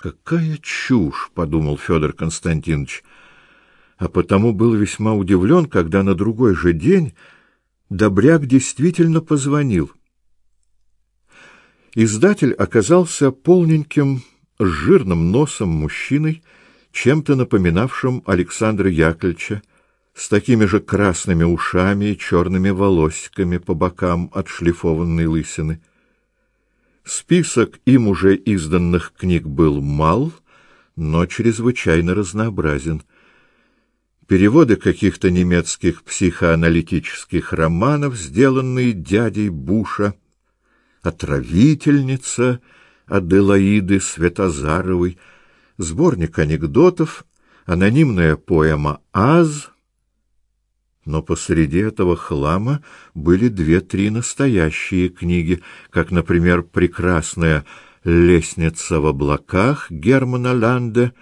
Какая чушь, подумал Федор Константинович. А потому был весьма удивлен, когда на другой же день Добряк действительно позвонил. Издатель оказался полненьким, с жирным носом мужчиной, чем-то напоминавшим Александра Яковлевича, с такими же красными ушами и черными волосиками по бокам отшлифованной лысины. Список им уже изданных книг был мал, но чрезвычайно разнообразен. Переводы каких-то немецких психоаналитических романов, сделанные дядей Буша, «Отравительница» Аделаиды Светозаровой, сборник анекдотов, анонимная поэма «Аз», но посреди этого хлама были две-три настоящие книги, как, например, прекрасная «Лестница в облаках» Германа Ланде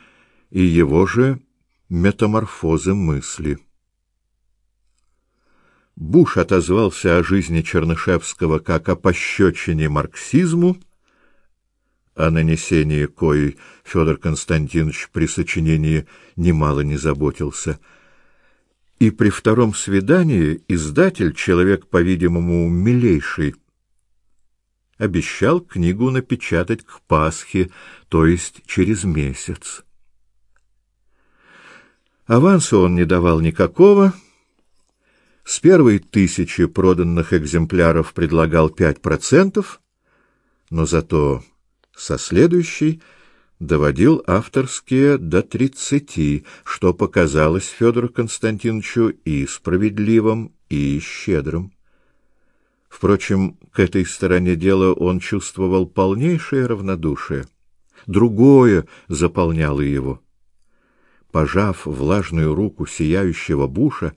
и его же «Метаморфозы мысли». Буш отозвался о жизни Чернышевского как о пощечине марксизму, о нанесении коей Федор Константинович при сочинении немало не заботился — и при втором свидании издатель, человек, по-видимому, милейший, обещал книгу напечатать к Пасхе, то есть через месяц. Аванса он не давал никакого. С первой тысячи проданных экземпляров предлагал пять процентов, но зато со следующей — доводил авторские до тридцати, что показалось Федору Константиновичу и справедливым, и щедрым. Впрочем, к этой стороне дела он чувствовал полнейшее равнодушие. Другое заполняло его. Пожав влажную руку сияющего буша,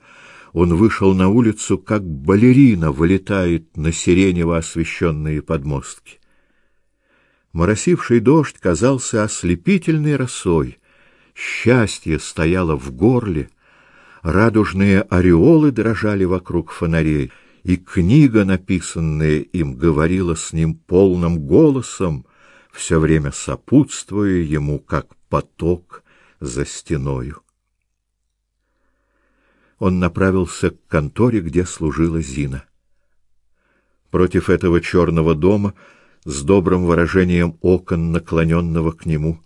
он вышел на улицу, как балерина вылетает на сиренево освещенные подмостки. Моросивший дождь казался ослепительной росой. Счастье стояло в горле, радужные ореолы дрожали вокруг фонарей, и книга, написанная им, говорила с ним полным голосом, все время сопутствуя ему, как поток за стеною. Он направился к конторе, где служила Зина. Против этого черного дома — с добрым выражением окон, наклоненного к нему.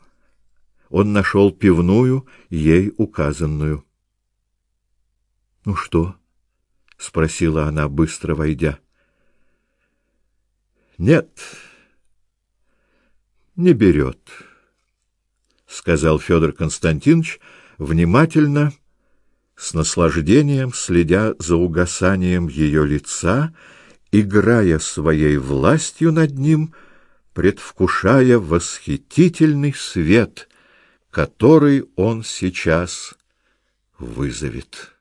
Он нашел пивную, ей указанную. — Ну что? — спросила она, быстро войдя. — Нет, не берет, — сказал Федор Константинович, внимательно, с наслаждением следя за угасанием ее лица играя своей властью над ним, предвкушая восхитительный свет, который он сейчас вызовет.